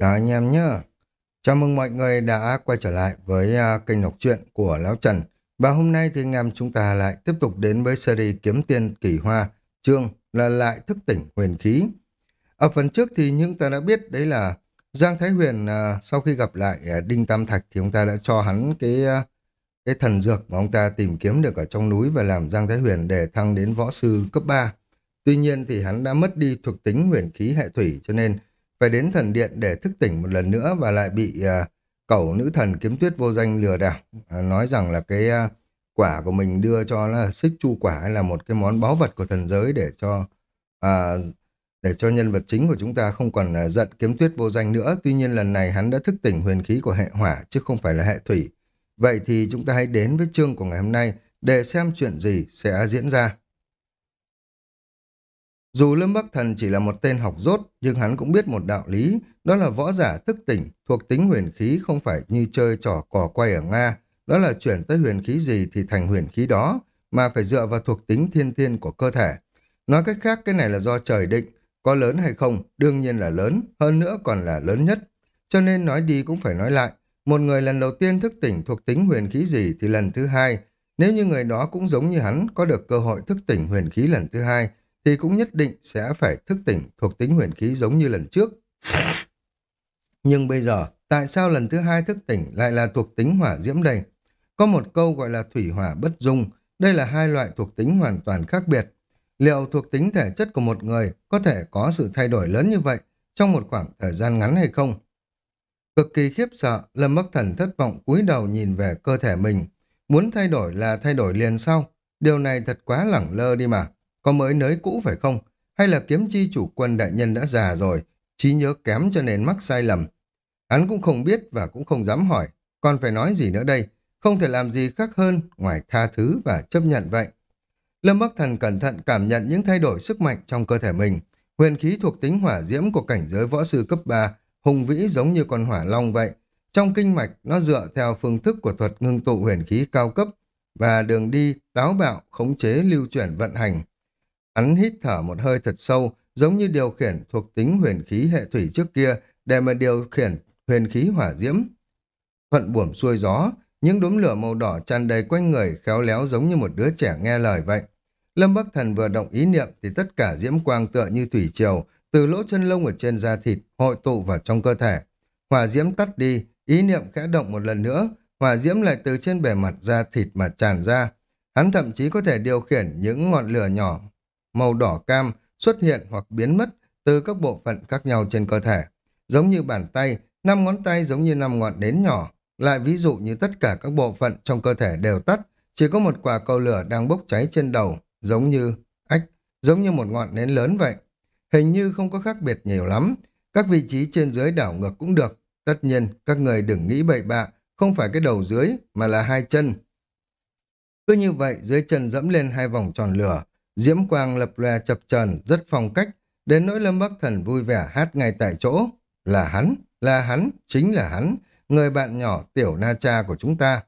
Chào anh em nhé. Chào mừng mọi người đã quay trở lại với à, kênh đọc truyện của Lão Trần. Và hôm nay thì anh em chúng ta lại tiếp tục đến với series Kiếm Tiên Kỳ Hoa, chương là lại thức tỉnh huyền khí. Ở phần trước thì những ta đã biết đấy là Giang Thái Huyền à, sau khi gặp lại à, Đinh Tam Thạch thì ông ta đã cho hắn cái cái thần dược mà ông ta tìm kiếm được ở trong núi và làm Giang Thái Huyền để thăng đến võ sư cấp 3. Tuy nhiên thì hắn đã mất đi thuộc tính huyền khí hệ thủy cho nên phải đến thần điện để thức tỉnh một lần nữa và lại bị uh, cẩu nữ thần kiếm tuyết vô danh lừa đảo. Uh, nói rằng là cái uh, quả của mình đưa cho là xích chu quả hay là một cái món báu vật của thần giới để cho uh, để cho nhân vật chính của chúng ta không còn uh, giận kiếm tuyết vô danh nữa. Tuy nhiên lần này hắn đã thức tỉnh huyền khí của hệ hỏa chứ không phải là hệ thủy. Vậy thì chúng ta hãy đến với chương của ngày hôm nay để xem chuyện gì sẽ diễn ra. Dù Lâm Bắc Thần chỉ là một tên học rốt, nhưng hắn cũng biết một đạo lý, đó là võ giả thức tỉnh, thuộc tính huyền khí không phải như chơi trò cò quay ở Nga, đó là chuyển tới huyền khí gì thì thành huyền khí đó, mà phải dựa vào thuộc tính thiên thiên của cơ thể. Nói cách khác, cái này là do trời định, có lớn hay không, đương nhiên là lớn, hơn nữa còn là lớn nhất. Cho nên nói đi cũng phải nói lại, một người lần đầu tiên thức tỉnh thuộc tính huyền khí gì thì lần thứ hai, nếu như người đó cũng giống như hắn có được cơ hội thức tỉnh huyền khí lần thứ hai, thì cũng nhất định sẽ phải thức tỉnh thuộc tính huyền khí giống như lần trước. Nhưng bây giờ, tại sao lần thứ hai thức tỉnh lại là thuộc tính hỏa diễm đây? Có một câu gọi là thủy hỏa bất dung, đây là hai loại thuộc tính hoàn toàn khác biệt. Liệu thuộc tính thể chất của một người có thể có sự thay đổi lớn như vậy trong một khoảng thời gian ngắn hay không? Cực kỳ khiếp sợ, Lâm Bắc Thần thất vọng cúi đầu nhìn về cơ thể mình. Muốn thay đổi là thay đổi liền sau. Điều này thật quá lẳng lơ đi mà. Có mới nới cũ phải không? Hay là kiếm chi chủ quân đại nhân đã già rồi, trí nhớ kém cho nên mắc sai lầm? Hắn cũng không biết và cũng không dám hỏi, còn phải nói gì nữa đây? Không thể làm gì khác hơn ngoài tha thứ và chấp nhận vậy. Lâm Bắc Thần cẩn thận cảm nhận những thay đổi sức mạnh trong cơ thể mình. Huyền khí thuộc tính hỏa diễm của cảnh giới võ sư cấp 3, hùng vĩ giống như con hỏa long vậy. Trong kinh mạch, nó dựa theo phương thức của thuật ngưng tụ huyền khí cao cấp và đường đi, táo bạo, khống chế, lưu chuyển vận hành. Hắn hít thở một hơi thật sâu, giống như điều khiển thuộc tính huyền khí hệ thủy trước kia để mà điều khiển huyền khí hỏa diễm. Thuận buồm xuôi gió, những đốm lửa màu đỏ tràn đầy quanh người khéo léo giống như một đứa trẻ nghe lời vậy. Lâm Bắc Thần vừa động ý niệm thì tất cả diễm quang tựa như thủy triều, từ lỗ chân lông ở trên da thịt hội tụ vào trong cơ thể. Hỏa diễm tắt đi, ý niệm khẽ động một lần nữa, hỏa diễm lại từ trên bề mặt da thịt mà tràn ra. Hắn thậm chí có thể điều khiển những ngọn lửa nhỏ màu đỏ cam xuất hiện hoặc biến mất từ các bộ phận khác nhau trên cơ thể. Giống như bàn tay, năm ngón tay giống như năm ngọn nến nhỏ. Lại ví dụ như tất cả các bộ phận trong cơ thể đều tắt, chỉ có một quả cầu lửa đang bốc cháy trên đầu, giống như ách, giống như một ngọn nến lớn vậy. Hình như không có khác biệt nhiều lắm. Các vị trí trên dưới đảo ngược cũng được. Tất nhiên, các người đừng nghĩ bậy bạ, không phải cái đầu dưới, mà là hai chân. Cứ như vậy, dưới chân dẫm lên hai vòng tròn lửa, Diễm quang lập lòe chập chờn rất phong cách, đến nỗi Lâm Bắc Thần vui vẻ hát ngay tại chỗ. Là hắn, là hắn, chính là hắn, người bạn nhỏ tiểu na cha của chúng ta.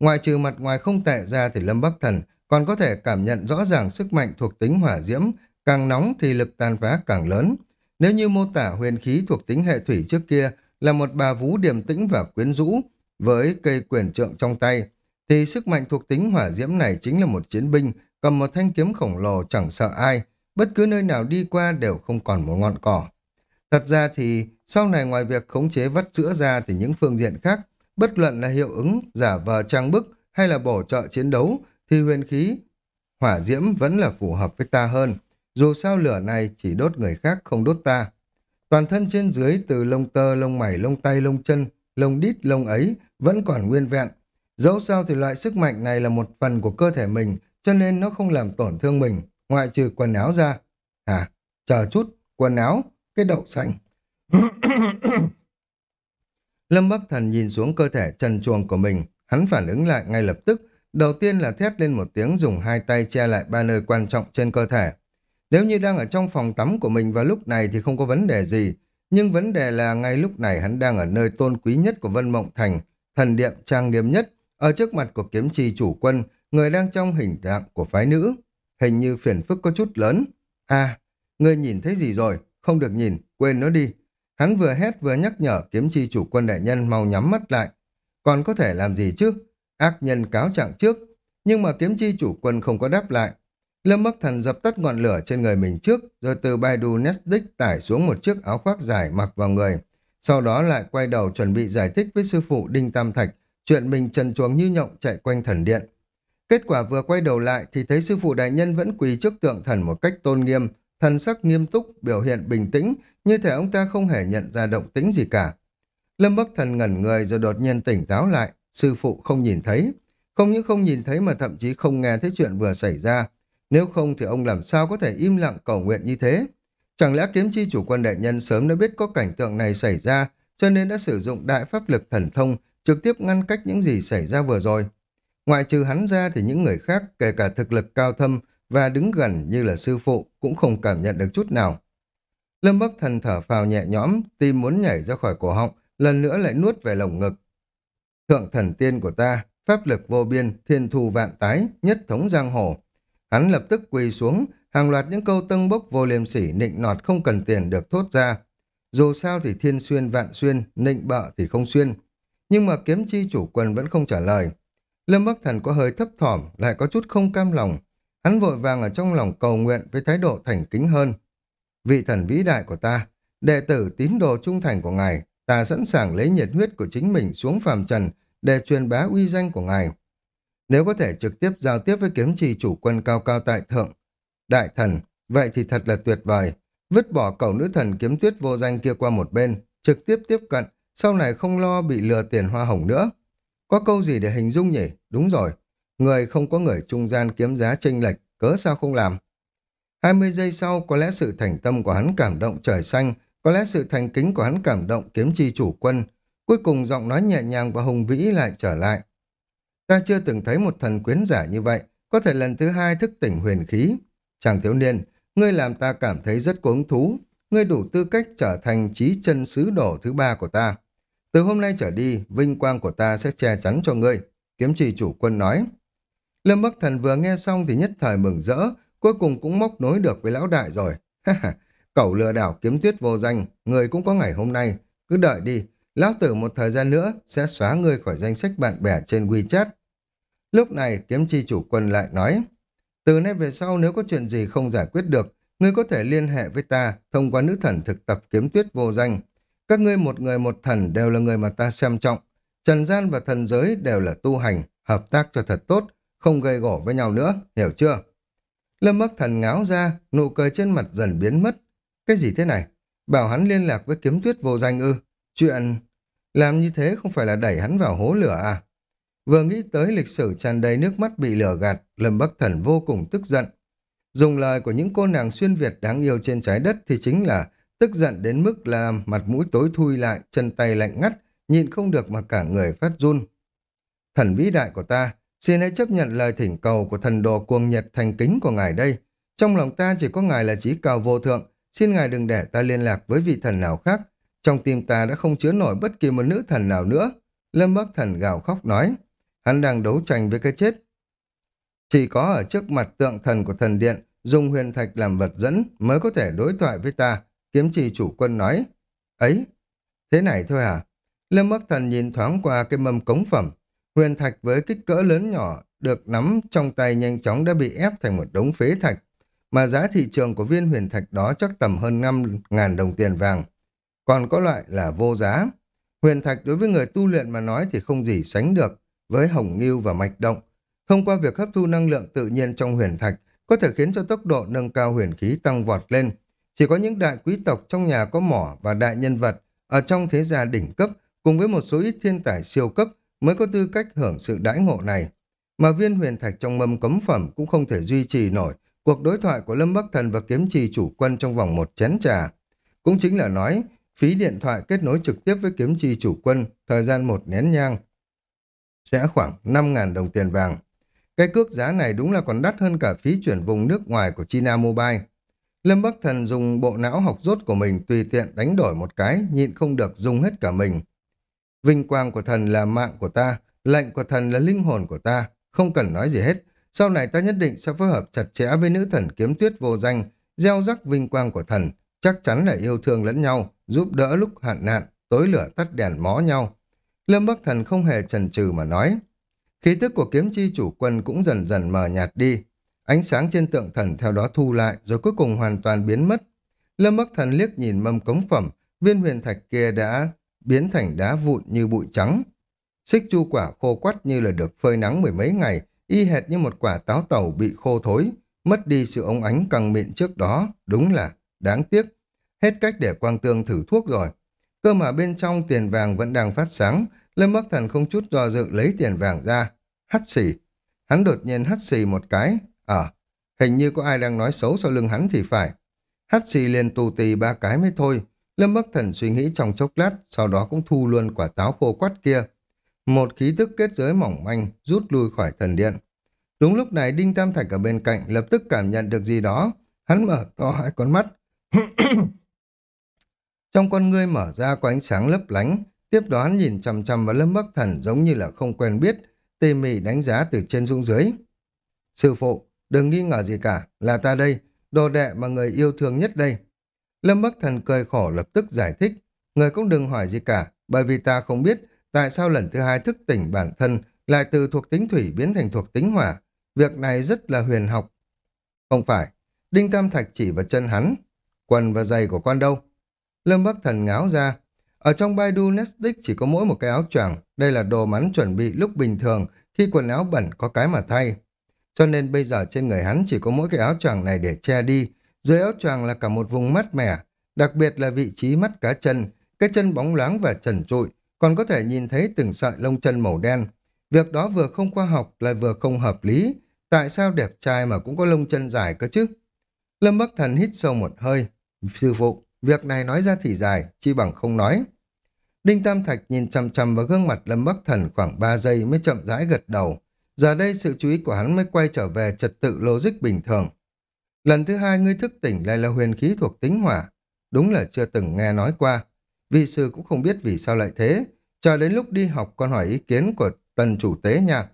Ngoài trừ mặt ngoài không tệ ra thì Lâm Bắc Thần còn có thể cảm nhận rõ ràng sức mạnh thuộc tính hỏa diễm, càng nóng thì lực tàn phá càng lớn. Nếu như mô tả huyền khí thuộc tính hệ thủy trước kia là một bà vú điềm tĩnh và quyến rũ với cây quyền trượng trong tay, thì sức mạnh thuộc tính hỏa diễm này chính là một chiến binh cầm một thanh kiếm khổng lồ chẳng sợ ai, bất cứ nơi nào đi qua đều không còn một ngọn cỏ. Thật ra thì sau này ngoài việc khống chế vắt sữa ra thì những phương diện khác, bất luận là hiệu ứng, giả vờ trang bức hay là bổ trợ chiến đấu thì huyền khí hỏa diễm vẫn là phù hợp với ta hơn. Dù sao lửa này chỉ đốt người khác không đốt ta. Toàn thân trên dưới từ lông tơ, lông mày, lông tay, lông chân, lông đít, lông ấy vẫn còn nguyên vẹn. Dẫu sao thì loại sức mạnh này là một phần của cơ thể mình cho nên nó không làm tổn thương mình, ngoại trừ quần áo ra. À, chờ chút, quần áo, cái đậu xanh. Lâm Bắc Thần nhìn xuống cơ thể trần chuồng của mình, hắn phản ứng lại ngay lập tức, đầu tiên là thét lên một tiếng dùng hai tay che lại ba nơi quan trọng trên cơ thể. Nếu như đang ở trong phòng tắm của mình vào lúc này thì không có vấn đề gì, nhưng vấn đề là ngay lúc này hắn đang ở nơi tôn quý nhất của Vân Mộng Thành, thần điện trang nghiêm nhất, ở trước mặt của kiếm trì chủ quân, người đang trong hình dạng của phái nữ. Hình như phiền phức có chút lớn. À, người nhìn thấy gì rồi? Không được nhìn, quên nó đi. Hắn vừa hét vừa nhắc nhở kiếm chi chủ quân đại nhân mau nhắm mắt lại. Còn có thể làm gì chứ? Ác nhân cáo trạng trước. Nhưng mà kiếm chi chủ quân không có đáp lại. Lâm Bắc Thần dập tắt ngọn lửa trên người mình trước, rồi từ Baidu Netflix tải xuống một chiếc áo khoác dài mặc vào người. Sau đó lại quay đầu chuẩn bị giải thích với sư phụ Đinh Tam Thạch chuyện mình trần chuồng như nhộng chạy quanh thần điện. Kết quả vừa quay đầu lại thì thấy sư phụ đại nhân vẫn quỳ trước tượng thần một cách tôn nghiêm, thần sắc nghiêm túc, biểu hiện bình tĩnh, như thể ông ta không hề nhận ra động tĩnh gì cả. Lâm Bắc Thần ngẩn người rồi đột nhiên tỉnh táo lại, sư phụ không nhìn thấy. Không những không nhìn thấy mà thậm chí không nghe thấy chuyện vừa xảy ra. Nếu không thì ông làm sao có thể im lặng cầu nguyện như thế? Chẳng lẽ kiếm chi chủ quân đại nhân sớm đã biết có cảnh tượng này xảy ra, cho nên đã sử dụng đại pháp lực thần thông trực tiếp ngăn cách những gì xảy ra vừa rồi. Ngoại trừ hắn ra thì những người khác, kể cả thực lực cao thâm và đứng gần như là sư phụ, cũng không cảm nhận được chút nào. Lâm Bắc Thần thở phào nhẹ nhõm, tim muốn nhảy ra khỏi cổ họng, lần nữa lại nuốt về lồng ngực. Thượng thần tiên của ta, pháp lực vô biên, thiên thu vạn tái, nhất thống giang hồ. Hắn lập tức quỳ xuống, hàng loạt những câu tân bốc vô liêm sỉ nịnh nọt không cần tiền được thốt ra. Dù sao thì thiên xuyên vạn xuyên, nịnh bợ thì không xuyên. Nhưng mà kiếm chi chủ quân vẫn không trả lời. Lâm Bắc Thần có hơi thấp thỏm, lại có chút không cam lòng. Hắn vội vàng ở trong lòng cầu nguyện với thái độ thành kính hơn. Vị thần vĩ đại của ta, đệ tử tín đồ trung thành của ngài, ta sẵn sàng lấy nhiệt huyết của chính mình xuống phàm trần để truyền bá uy danh của ngài. Nếu có thể trực tiếp giao tiếp với kiếm trì chủ quân cao cao tại thượng, đại thần, vậy thì thật là tuyệt vời. Vứt bỏ cầu nữ thần kiếm tuyết vô danh kia qua một bên, trực tiếp tiếp cận, sau này không lo bị lừa tiền hoa hồng nữa. Có câu gì để hình dung nhỉ? Đúng rồi, người không có người trung gian kiếm giá chênh lệch, cớ sao không làm? 20 giây sau, có lẽ sự thành tâm của hắn cảm động trời xanh, có lẽ sự thành kính của hắn cảm động kiếm chi chủ quân. Cuối cùng giọng nói nhẹ nhàng và hùng vĩ lại trở lại. Ta chưa từng thấy một thần quyến giả như vậy, có thể lần thứ hai thức tỉnh huyền khí. Chàng thiếu niên, ngươi làm ta cảm thấy rất có hứng thú. Ngươi đủ tư cách trở thành trí chân sứ đổ thứ ba của ta. Từ hôm nay trở đi, vinh quang của ta sẽ che chắn cho ngươi. Kiếm trì chủ quân nói. Lâm Bắc Thần vừa nghe xong thì nhất thời mừng rỡ, cuối cùng cũng móc nối được với lão đại rồi. Cẩu lừa đảo kiếm tuyết vô danh, người cũng có ngày hôm nay. Cứ đợi đi, lão tử một thời gian nữa sẽ xóa ngươi khỏi danh sách bạn bè trên WeChat. Lúc này kiếm chi chủ quân lại nói, từ nay về sau nếu có chuyện gì không giải quyết được, ngươi có thể liên hệ với ta thông qua nữ thần thực tập kiếm tuyết vô danh. Các ngươi một người một thần đều là người mà ta xem trọng. Trần gian và thần giới đều là tu hành, hợp tác cho thật tốt, không gây gổ với nhau nữa, hiểu chưa? Lâm Bắc Thần ngáo ra, nụ cười trên mặt dần biến mất. Cái gì thế này? Bảo hắn liên lạc với kiếm tuyết vô danh ư? Chuyện... Làm như thế không phải là đẩy hắn vào hố lửa à? Vừa nghĩ tới lịch sử tràn đầy nước mắt bị lửa gạt, Lâm Bắc Thần vô cùng tức giận. Dùng lời của những cô nàng xuyên Việt đáng yêu trên trái đất thì chính là tức giận đến mức là mặt mũi tối thui lại, chân tay lạnh ngắt, nhịn không được mà cả người phát run. Thần vĩ đại của ta, xin hãy chấp nhận lời thỉnh cầu của thần đồ cuồng nhiệt thành kính của ngài đây. Trong lòng ta chỉ có ngài là trí cao vô thượng, xin ngài đừng để ta liên lạc với vị thần nào khác. Trong tim ta đã không chứa nổi bất kỳ một nữ thần nào nữa. Lâm Bắc Thần gào khóc nói. Hắn đang đấu tranh với cái chết. Chỉ có ở trước mặt tượng thần của thần điện, dùng huyền thạch làm vật dẫn mới có thể đối thoại với ta. Kiếm trì chủ quân nói. Ấy, thế này thôi à? Lâm Bắc Thần nhìn thoáng qua cái mâm cống phẩm. Huyền thạch với kích cỡ lớn nhỏ được nắm trong tay nhanh chóng đã bị ép thành một đống phế thạch. Mà giá thị trường của viên huyền thạch đó chắc tầm hơn 5.000 đồng tiền vàng. Còn có loại là vô giá. Huyền thạch đối với người tu luyện mà nói thì không gì sánh được với hồng nghiêu và mạch động. Thông qua việc hấp thu năng lượng tự nhiên trong huyền thạch, có thể khiến cho tốc độ nâng cao huyền khí tăng vọt lên. Chỉ có những đại quý tộc trong nhà có mỏ và đại nhân vật ở trong thế gia đỉnh cấp cùng với một số ít thiên tài siêu cấp mới có tư cách hưởng sự đãi ngộ này. Mà viên huyền thạch trong mâm cấm phẩm cũng không thể duy trì nổi cuộc đối thoại của Lâm Bắc Thần và kiếm trì chủ quân trong vòng một chén trà. Cũng chính là nói, phí điện thoại kết nối trực tiếp với kiếm trì chủ quân thời gian một nén nhang sẽ khoảng 5.000 đồng tiền vàng. Cái cước giá này đúng là còn đắt hơn cả phí chuyển vùng nước ngoài của China Mobile. Lâm Bắc Thần dùng bộ não học rốt của mình tùy tiện đánh đổi một cái, nhịn không được dùng hết cả mình. Vinh quang của thần là mạng của ta, lệnh của thần là linh hồn của ta, không cần nói gì hết. Sau này ta nhất định sẽ phối hợp chặt chẽ với nữ thần kiếm tuyết vô danh, gieo rắc vinh quang của thần, chắc chắn là yêu thương lẫn nhau, giúp đỡ lúc hạn nạn, tối lửa tắt đèn mó nhau. Lâm Bắc Thần không hề chần chừ mà nói. Khí tức của kiếm chi chủ quân cũng dần dần mờ nhạt đi. Ánh sáng trên tượng thần theo đó thu lại rồi cuối cùng hoàn toàn biến mất. Lâm Bắc Thần liếc nhìn mâm cống phẩm, viên huyền thạch kia đã biến thành đá vụn như bụi trắng. Xích chu quả khô quắt như là được phơi nắng mười mấy ngày, y hệt như một quả táo tàu bị khô thối, mất đi sự ống ánh căng mịn trước đó, đúng là đáng tiếc. Hết cách để quang tương thử thuốc rồi. Cơ mà bên trong tiền vàng vẫn đang phát sáng, Lâm Bắc Thần không chút do dự lấy tiền vàng ra, hắt xì. Hắn đột nhiên hắt xì một cái, Ờ, à, hình như có ai đang nói xấu sau lưng hắn thì phải. Hát xì liền tù tì ba cái mới thôi, Lâm Bắc Thần suy nghĩ trong chốc lát, sau đó cũng thu luôn quả táo khô quắt kia. Một khí tức kết giới mỏng manh rút lui khỏi thần điện. Đúng lúc này Đinh Tam Thạch ở bên cạnh lập tức cảm nhận được gì đó. Hắn mở to hai con mắt. Trong con ngươi mở ra có ánh sáng lấp lánh, tiếp đó hắn nhìn chằm chằm vào Lâm Bắc Thần giống như là không quen biết, tỉ mỉ đánh giá từ trên xuống dưới. Sư phụ, đừng nghi ngờ gì cả, là ta đây, đồ đệ mà người yêu thương nhất đây. Lâm Bắc Thần cười khổ lập tức giải thích, người cũng đừng hỏi gì cả, bởi vì ta không biết tại sao lần thứ hai thức tỉnh bản thân lại từ thuộc tính thủy biến thành thuộc tính hỏa. Việc này rất là huyền học. Không phải, Đinh Tam Thạch chỉ vào chân hắn, quần và giày của con đâu. Lâm Bắc Thần ngáo ra, ở trong Baidu Netflix chỉ có mỗi một cái áo choàng, đây là đồ mắn chuẩn bị lúc bình thường khi quần áo bẩn có cái mà thay. Cho nên bây giờ trên người hắn chỉ có mỗi cái áo choàng này để che đi, dưới áo choàng là cả một vùng mát mẻ, đặc biệt là vị trí mắt cá chân, cái chân bóng loáng và trần trụi, còn có thể nhìn thấy từng sợi lông chân màu đen. Việc đó vừa không khoa học lại vừa không hợp lý. Tại sao đẹp trai mà cũng có lông chân dài cơ chứ? Lâm Bắc Thần hít sâu một hơi. Sư phụ, việc này nói ra thì dài, chi bằng không nói. Đinh Tam Thạch nhìn chằm chằm vào gương mặt Lâm Bắc Thần khoảng 3 giây mới chậm rãi gật đầu. Giờ đây sự chú ý của hắn mới quay trở về trật tự logic bình thường. Lần thứ hai ngươi thức tỉnh lại là huyền khí thuộc tính hỏa. Đúng là chưa từng nghe nói qua. vị sư cũng không biết vì sao lại thế. Chờ đến lúc đi học con hỏi ý kiến của tần chủ tế nha.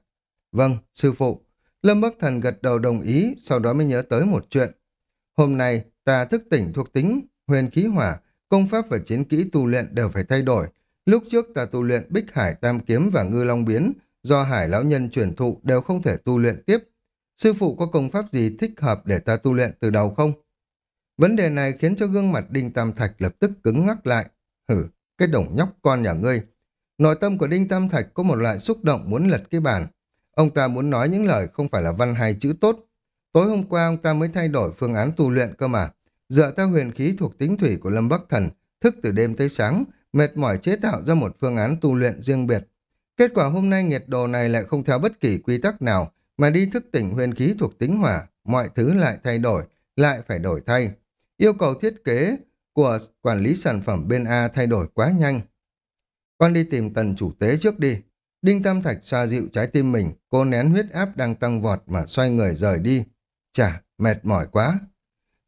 Vâng, sư phụ. Lâm Bắc Thần gật đầu đồng ý, sau đó mới nhớ tới một chuyện. Hôm nay, ta thức tỉnh thuộc tính, huyền khí hỏa, công pháp và chiến kỹ tu luyện đều phải thay đổi. Lúc trước ta tu luyện Bích Hải Tam Kiếm và Ngư Long Biến, do Hải Lão Nhân truyền thụ đều không thể tu luyện tiếp. Sư phụ có công pháp gì thích hợp để ta tu luyện từ đầu không? Vấn đề này khiến cho gương mặt Đinh Tam Thạch lập tức cứng ngắc lại. Hử, cái đồng nhóc con nhà ngươi. Nội tâm của Đinh Tam Thạch có một loại xúc động muốn lật cái bàn. Ông ta muốn nói những lời không phải là văn hay chữ tốt. Tối hôm qua ông ta mới thay đổi phương án tu luyện cơ mà. Dựa theo huyền khí thuộc tính thủy của Lâm Bắc Thần, thức từ đêm tới sáng, mệt mỏi chế tạo ra một phương án tu luyện riêng biệt. Kết quả hôm nay nhiệt độ này lại không theo bất kỳ quy tắc nào, mà đi thức tỉnh huyền khí thuộc tính hỏa, mọi thứ lại thay đổi, lại phải đổi thay. Yêu cầu thiết kế của quản lý sản phẩm bên A thay đổi quá nhanh. Con đi tìm tần chủ tế trước đi. Đinh Tam Thạch xoa dịu trái tim mình, cô nén huyết áp đang tăng vọt mà xoay người rời đi. Chà, mệt mỏi quá.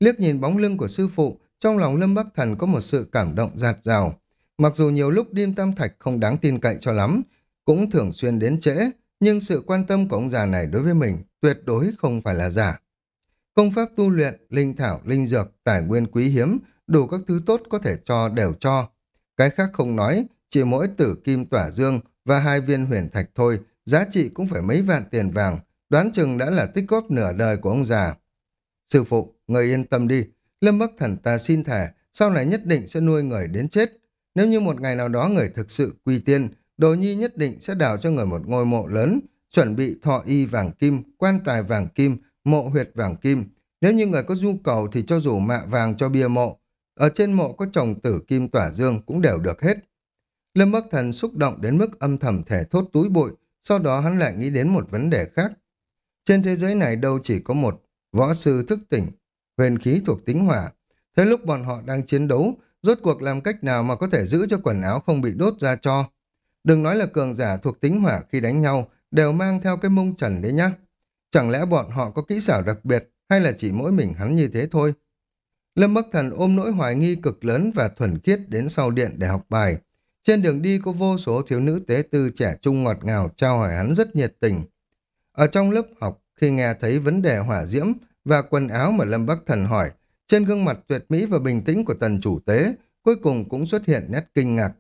Liếc nhìn bóng lưng của sư phụ, trong lòng Lâm Bắc Thần có một sự cảm động giạt rào. Mặc dù nhiều lúc Đinh Tam Thạch không đáng tin cậy cho lắm, cũng thường xuyên đến trễ, nhưng sự quan tâm của ông già này đối với mình tuyệt đối không phải là giả. Công pháp tu luyện, linh thảo, linh dược, tài nguyên quý hiếm, đủ các thứ tốt có thể cho đều cho. Cái khác không nói, chỉ mỗi tử kim tỏa dương và hai viên huyền thạch thôi, giá trị cũng phải mấy vạn tiền vàng, đoán chừng đã là tích góp nửa đời của ông già. Sư phụ, người yên tâm đi, Lâm Bắc Thần ta xin thề sau này nhất định sẽ nuôi người đến chết. Nếu như một ngày nào đó người thực sự quy tiên, Đồ Nhi nhất định sẽ đào cho người một ngôi mộ lớn, chuẩn bị thọ y vàng kim, quan tài vàng kim, mộ huyệt vàng kim. Nếu như người có nhu cầu thì cho dù mạ vàng cho bia mộ, ở trên mộ có trồng tử kim tỏa dương cũng đều được hết. Lâm Bắc Thần xúc động đến mức âm thầm thể thốt túi bụi, sau đó hắn lại nghĩ đến một vấn đề khác. Trên thế giới này đâu chỉ có một võ sư thức tỉnh, huyền khí thuộc tính hỏa. Thế lúc bọn họ đang chiến đấu, rốt cuộc làm cách nào mà có thể giữ cho quần áo không bị đốt ra cho. Đừng nói là cường giả thuộc tính hỏa khi đánh nhau đều mang theo cái mông trần đấy nhá. Chẳng lẽ bọn họ có kỹ xảo đặc biệt hay là chỉ mỗi mình hắn như thế thôi? Lâm Bắc Thần ôm nỗi hoài nghi cực lớn và thuần khiết đến sau điện để học bài. Trên đường đi có vô số thiếu nữ tế tư trẻ trung ngọt ngào trao hỏi hắn rất nhiệt tình. Ở trong lớp học, khi nghe thấy vấn đề hỏa diễm và quần áo mà Lâm Bắc Thần hỏi, trên gương mặt tuyệt mỹ và bình tĩnh của tần chủ tế cuối cùng cũng xuất hiện nét kinh ngạc.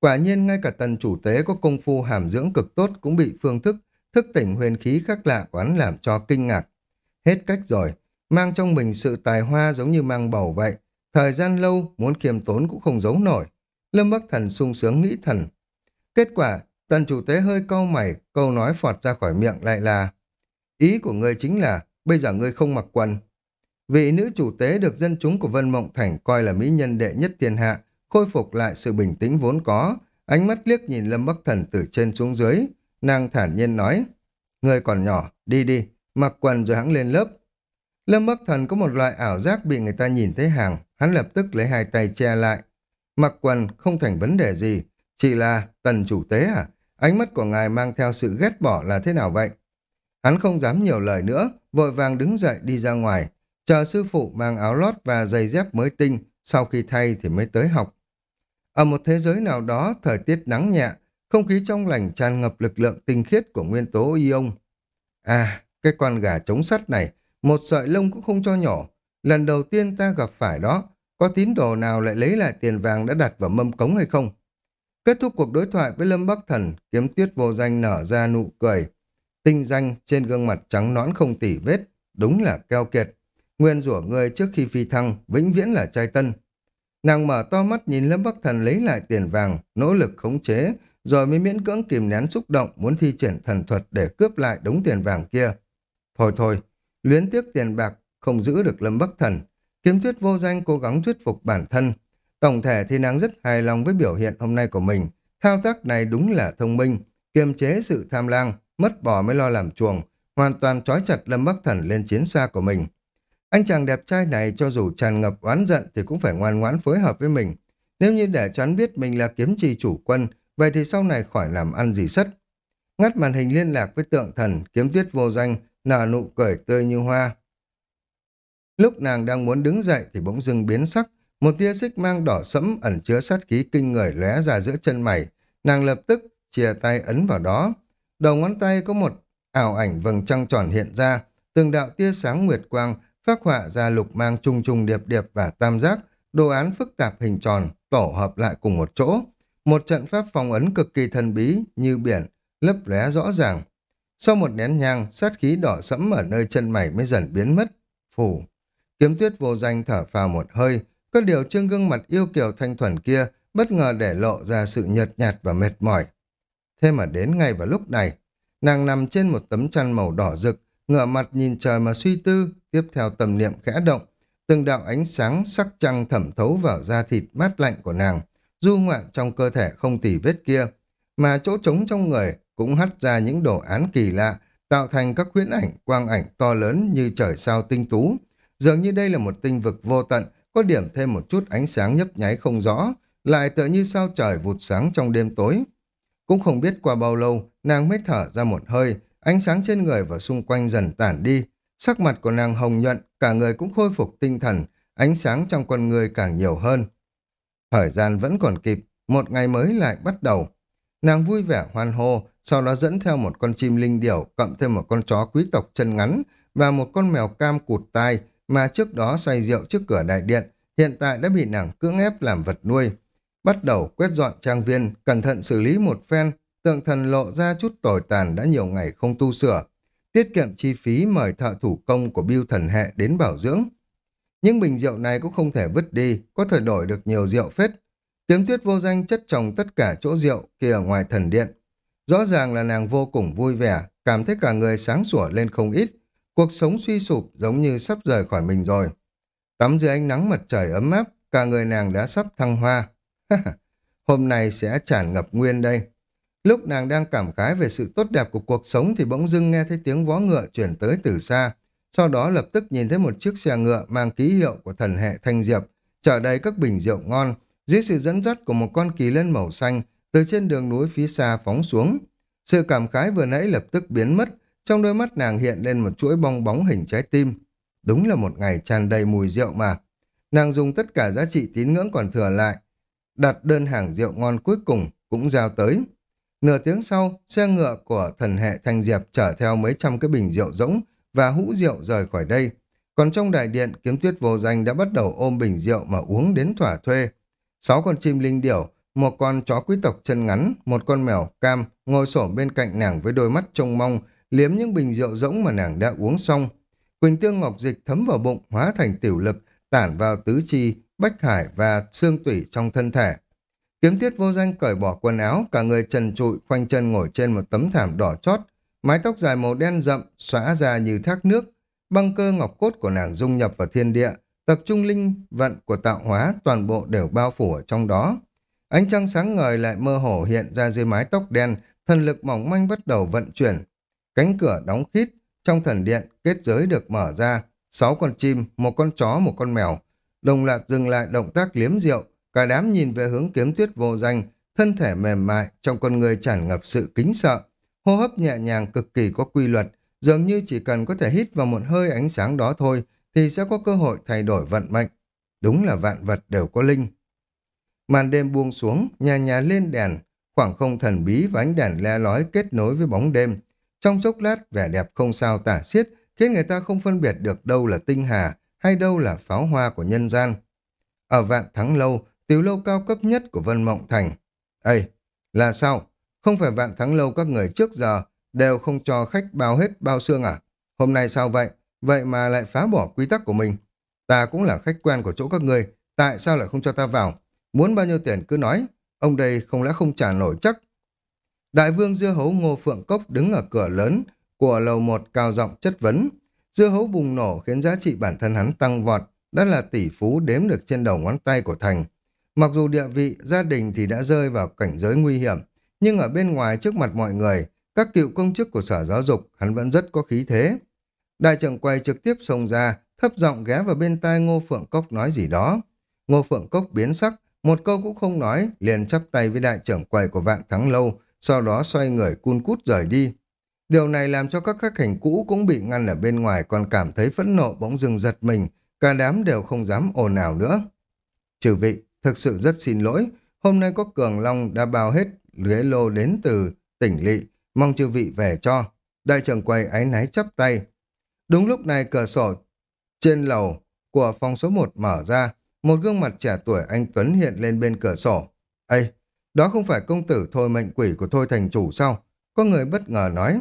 Quả nhiên ngay cả tần chủ tế có công phu hàm dưỡng cực tốt cũng bị phương thức, thức tỉnh huyền khí khác lạ của hắn làm cho kinh ngạc. Hết cách rồi, mang trong mình sự tài hoa giống như mang bầu vậy. Thời gian lâu, muốn kiềm tốn cũng không giấu nổi. Lâm Bắc Thần sung sướng nghĩ thần. Kết quả, tần chủ tế hơi cau mày, câu nói phọt ra khỏi miệng lại là Ý của ngươi chính là, bây giờ ngươi không mặc quần. Vị nữ chủ tế được dân chúng của Vân Mộng Thành coi là mỹ nhân đệ nhất thiên hạ, khôi phục lại sự bình tĩnh vốn có, ánh mắt liếc nhìn Lâm Bắc Thần từ trên xuống dưới, nàng thản nhiên nói, người còn nhỏ, đi đi, mặc quần rồi hãng lên lớp. Lâm Bắc Thần có một loại ảo giác bị người ta nhìn thấy hàng, hắn lập tức lấy hai tay che lại. Mặc quần không thành vấn đề gì, chỉ là tần chủ tế à? Ánh mắt của ngài mang theo sự ghét bỏ là thế nào vậy? Hắn không dám nhiều lời nữa, vội vàng đứng dậy đi ra ngoài, chờ sư phụ mang áo lót và giày dép mới tinh, sau khi thay thì mới tới học. Ở một thế giới nào đó, thời tiết nắng nhẹ, không khí trong lành tràn ngập lực lượng tinh khiết của nguyên tố ion. À, cái con gà chống sắt này, một sợi lông cũng không cho nhỏ. Lần đầu tiên ta gặp phải đó, có tín đồ nào lại lấy lại tiền vàng đã đặt vào mâm cống hay không? Kết thúc cuộc đối thoại với Lâm Bắc Thần, kiếm tuyết vô danh nở ra nụ cười. Tinh danh trên gương mặt trắng nõn không tỉ vết, đúng là keo kiệt. Nguyên rủa người trước khi phi thăng, vĩnh viễn là trai tân. Nàng mở to mắt nhìn Lâm Bắc Thần lấy lại tiền vàng, nỗ lực khống chế, rồi mới miễn cưỡng kìm nén xúc động muốn thi triển thần thuật để cướp lại đống tiền vàng kia. Thôi thôi, luyến tiếc tiền bạc, không giữ được Lâm Bắc Thần. Kiếm thuyết vô danh cố gắng thuyết phục bản thân. Tổng thể thì nàng rất hài lòng với biểu hiện hôm nay của mình. Thao tác này đúng là thông minh, kiềm chế sự tham lang, mất bỏ mới lo làm chuồng, hoàn toàn trói chặt Lâm Bắc Thần lên chiến xa của mình. Anh chàng đẹp trai này cho dù tràn ngập oán giận thì cũng phải ngoan ngoãn phối hợp với mình. Nếu như để cho hắn biết mình là kiếm trì chủ quân, vậy thì sau này khỏi làm ăn gì sất. Ngắt màn hình liên lạc với tượng thần, kiếm tuyết vô danh, nở nụ cười tươi như hoa. Lúc nàng đang muốn đứng dậy thì bỗng dưng biến sắc, một tia xích mang đỏ sẫm ẩn chứa sát khí kinh người lóe ra giữa chân mày. Nàng lập tức chia tay ấn vào đó. Đầu ngón tay có một ảo ảnh vầng trăng tròn hiện ra, từng đạo tia sáng nguyệt quang phác họa ra lục mang trung trung điệp điệp và tam giác, đồ án phức tạp hình tròn, tổ hợp lại cùng một chỗ. Một trận pháp phong ấn cực kỳ thần bí như biển, lấp lóe rõ ràng. Sau một nén nhang, sát khí đỏ sẫm ở nơi chân mày mới dần biến mất. Phủ. Kiếm tuyết vô danh thở phào một hơi, có điều trương gương mặt yêu kiều thanh thuần kia bất ngờ để lộ ra sự nhợt nhạt và mệt mỏi. Thế mà đến ngay vào lúc này, nàng nằm trên một tấm chăn màu đỏ rực, ngửa mặt nhìn trời mà suy tư, tiếp theo tầm niệm khẽ động, từng đạo ánh sáng sắc trăng thẩm thấu vào da thịt mát lạnh của nàng, du ngoạn trong cơ thể không tỉ vết kia, mà chỗ trống trong người cũng hắt ra những đồ án kỳ lạ, tạo thành các huyễn ảnh, quang ảnh to lớn như trời sao tinh tú. Dường như đây là một tinh vực vô tận, có điểm thêm một chút ánh sáng nhấp nháy không rõ, lại tựa như sao trời vụt sáng trong đêm tối. Cũng không biết qua bao lâu, nàng mới thở ra một hơi, ánh sáng trên người và xung quanh dần tản đi. Sắc mặt của nàng hồng nhuận, cả người cũng khôi phục tinh thần, ánh sáng trong con người càng nhiều hơn. Thời gian vẫn còn kịp, một ngày mới lại bắt đầu. Nàng vui vẻ hoan hô, sau đó dẫn theo một con chim linh điểu, cộng thêm một con chó quý tộc chân ngắn và một con mèo cam cụt tai mà trước đó say rượu trước cửa đại điện, hiện tại đã bị nàng cưỡng ép làm vật nuôi. Bắt đầu quét dọn trang viên, cẩn thận xử lý một phen, tượng thần lộ ra chút tồi tàn đã nhiều ngày không tu sửa. Tiết kiệm chi phí mời thợ thủ công của biêu thần hệ đến bảo dưỡng. Nhưng bình rượu này cũng không thể vứt đi, có thể đổi được nhiều rượu phết. Tiếng tuyết vô danh chất trồng tất cả chỗ rượu kia ở ngoài thần điện. Rõ ràng là nàng vô cùng vui vẻ, cảm thấy cả người sáng sủa lên không ít. Cuộc sống suy sụp giống như sắp rời khỏi mình rồi. Tắm dưới ánh nắng mặt trời ấm áp, cả người nàng đã sắp thăng hoa. Hôm nay sẽ tràn ngập nguyên đây. Lúc nàng đang cảm khái về sự tốt đẹp của cuộc sống thì bỗng dưng nghe thấy tiếng vó ngựa chuyển tới từ xa. Sau đó lập tức nhìn thấy một chiếc xe ngựa mang ký hiệu của thần hệ Thanh Diệp, chở đầy các bình rượu ngon, dưới sự dẫn dắt của một con kỳ lân màu xanh từ trên đường núi phía xa phóng xuống. Sự cảm khái vừa nãy lập tức biến mất, trong đôi mắt nàng hiện lên một chuỗi bong bóng hình trái tim. Đúng là một ngày tràn đầy mùi rượu mà. Nàng dùng tất cả giá trị tín ngưỡng còn thừa lại, đặt đơn hàng rượu ngon cuối cùng cũng giao tới. Nửa tiếng sau, xe ngựa của thần hệ Thanh Diệp chở theo mấy trăm cái bình rượu rỗng và hũ rượu rời khỏi đây. Còn trong đại điện, kiếm tuyết vô danh đã bắt đầu ôm bình rượu mà uống đến thỏa thuê. Sáu con chim linh điểu, một con chó quý tộc chân ngắn, một con mèo cam ngồi xổm bên cạnh nàng với đôi mắt trông mong, liếm những bình rượu rỗng mà nàng đã uống xong. Quỳnh tương ngọc dịch thấm vào bụng, hóa thành tiểu lực, tản vào tứ chi, bách hải và xương tủy trong thân thể. Kiếm tiết vô danh cởi bỏ quần áo, cả người trần trụi, khoanh chân ngồi trên một tấm thảm đỏ chót, mái tóc dài màu đen rậm, xóa ra như thác nước. Băng cơ ngọc cốt của nàng dung nhập vào thiên địa, tập trung linh vận của tạo hóa toàn bộ đều bao phủ ở trong đó. Ánh trăng sáng ngời lại mơ hồ hiện ra dưới mái tóc đen, thần lực mỏng manh bắt đầu vận chuyển. Cánh cửa đóng khít, trong thần điện kết giới được mở ra, sáu con chim, một con chó, một con mèo. Đồng loạt dừng lại động tác liếm rượu, cả đám nhìn về hướng kiếm tuyết vô danh, thân thể mềm mại, trong con người tràn ngập sự kính sợ. Hô hấp nhẹ nhàng cực kỳ có quy luật, dường như chỉ cần có thể hít vào một hơi ánh sáng đó thôi, thì sẽ có cơ hội thay đổi vận mệnh. Đúng là vạn vật đều có linh. Màn đêm buông xuống, nhà nhà lên đèn, khoảng không thần bí và ánh đèn le lói kết nối với bóng đêm. Trong chốc lát, vẻ đẹp không sao tả xiết, khiến người ta không phân biệt được đâu là tinh hà hay đâu là pháo hoa của nhân gian. Ở vạn thắng lâu, tiểu lâu cao cấp nhất của Vân Mộng Thành. Ây, là sao? Không phải vạn thắng lâu các người trước giờ đều không cho khách bao hết bao xương à? Hôm nay sao vậy? Vậy mà lại phá bỏ quy tắc của mình. Ta cũng là khách quen của chỗ các người, tại sao lại không cho ta vào? Muốn bao nhiêu tiền cứ nói, ông đây không lẽ không trả nổi chắc. Đại vương dưa hấu Ngô Phượng Cốc đứng ở cửa lớn của lầu một cao giọng chất vấn. Dưa hấu bùng nổ khiến giá trị bản thân hắn tăng vọt, đã là tỷ phú đếm được trên đầu ngón tay của Thành. Mặc dù địa vị, gia đình thì đã rơi vào cảnh giới nguy hiểm, nhưng ở bên ngoài trước mặt mọi người, các cựu công chức của sở giáo dục, hắn vẫn rất có khí thế. Đại trưởng quay trực tiếp xông ra, thấp giọng ghé vào bên tai Ngô Phượng Cốc nói gì đó. Ngô Phượng Cốc biến sắc, một câu cũng không nói, liền chắp tay với đại trưởng quầy của vạn thắng lâu, sau đó xoay người cun cút rời đi. Điều này làm cho các khách hành cũ cũng bị ngăn ở bên ngoài còn cảm thấy phẫn nộ bỗng dưng giật mình, cả đám đều không dám ồn ào nữa. Trừ vị, thực sự rất xin lỗi, hôm nay có Cường Long đã bao hết ghế lô đến từ tỉnh lỵ, mong chư vị về cho. Đại trưởng quầy áy náy chắp tay. Đúng lúc này cửa sổ trên lầu của phòng số 1 mở ra, một gương mặt trẻ tuổi anh Tuấn hiện lên bên cửa sổ. Ây, đó không phải công tử thôi mệnh quỷ của thôi thành chủ sao? Có người bất ngờ nói.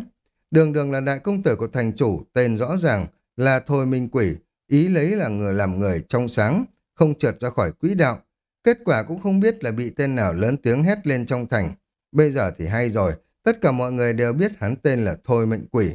Đường đường là đại công tử của thành chủ, tên rõ ràng là thôi minh quỷ, ý lấy là người làm người trong sáng, không trượt ra khỏi quỹ đạo. Kết quả cũng không biết là bị tên nào lớn tiếng hét lên trong thành. Bây giờ thì hay rồi, tất cả mọi người đều biết hắn tên là Thôi Mệnh Quỷ.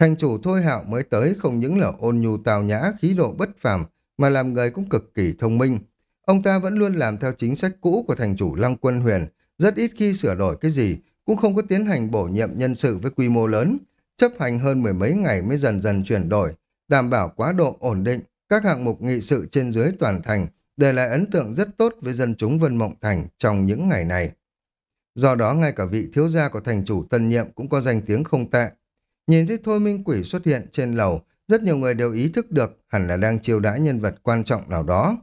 Thành chủ Thôi Hạo mới tới không những là ôn nhu tào nhã, khí độ bất phàm, mà làm người cũng cực kỳ thông minh. Ông ta vẫn luôn làm theo chính sách cũ của thành chủ Lăng Quân Huyền, rất ít khi sửa đổi cái gì, cũng không có tiến hành bổ nhiệm nhân sự với quy mô lớn, chấp hành hơn mười mấy ngày mới dần dần chuyển đổi, đảm bảo quá độ ổn định, các hạng mục nghị sự trên dưới toàn thành, để lại ấn tượng rất tốt với dân chúng Vân Mộng Thành trong những ngày này. Do đó ngay cả vị thiếu gia của thành chủ tân nhiệm cũng có danh tiếng không tệ. Nhìn thấy Thôi Minh Quỷ xuất hiện trên lầu, rất nhiều người đều ý thức được hẳn là đang chiêu đãi nhân vật quan trọng nào đó.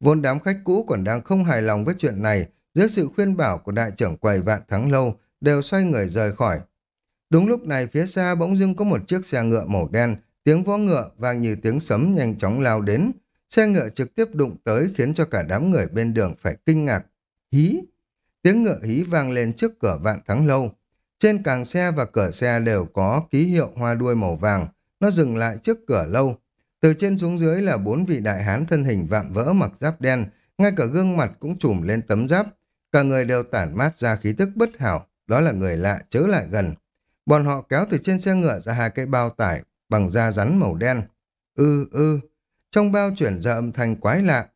Vốn đám khách cũ còn đang không hài lòng với chuyện này, dưới sự khuyên bảo của đại trưởng quầy vạn thắng lâu, đều xoay người rời khỏi. Đúng lúc này phía xa bỗng dưng có một chiếc xe ngựa màu đen, tiếng vó ngựa vang như tiếng sấm nhanh chóng lao đến. Xe ngựa trực tiếp đụng tới khiến cho cả đám người bên đường phải kinh ngạc. Hí! Tiếng ngựa hí vang lên trước cửa vạn thắng lâu. Trên càng xe và cửa xe đều có ký hiệu hoa đuôi màu vàng. Nó dừng lại trước cửa lâu. Từ trên xuống dưới là bốn vị đại hán thân hình vạm vỡ mặc giáp đen, ngay cả gương mặt cũng trùm lên tấm giáp. Cả người đều tản mát ra khí tức bất hảo, đó là người lạ chớ lại gần. Bọn họ kéo từ trên xe ngựa ra hai cái bao tải bằng da rắn màu đen. Ư ư, trong bao chuyển ra âm thanh quái lạ.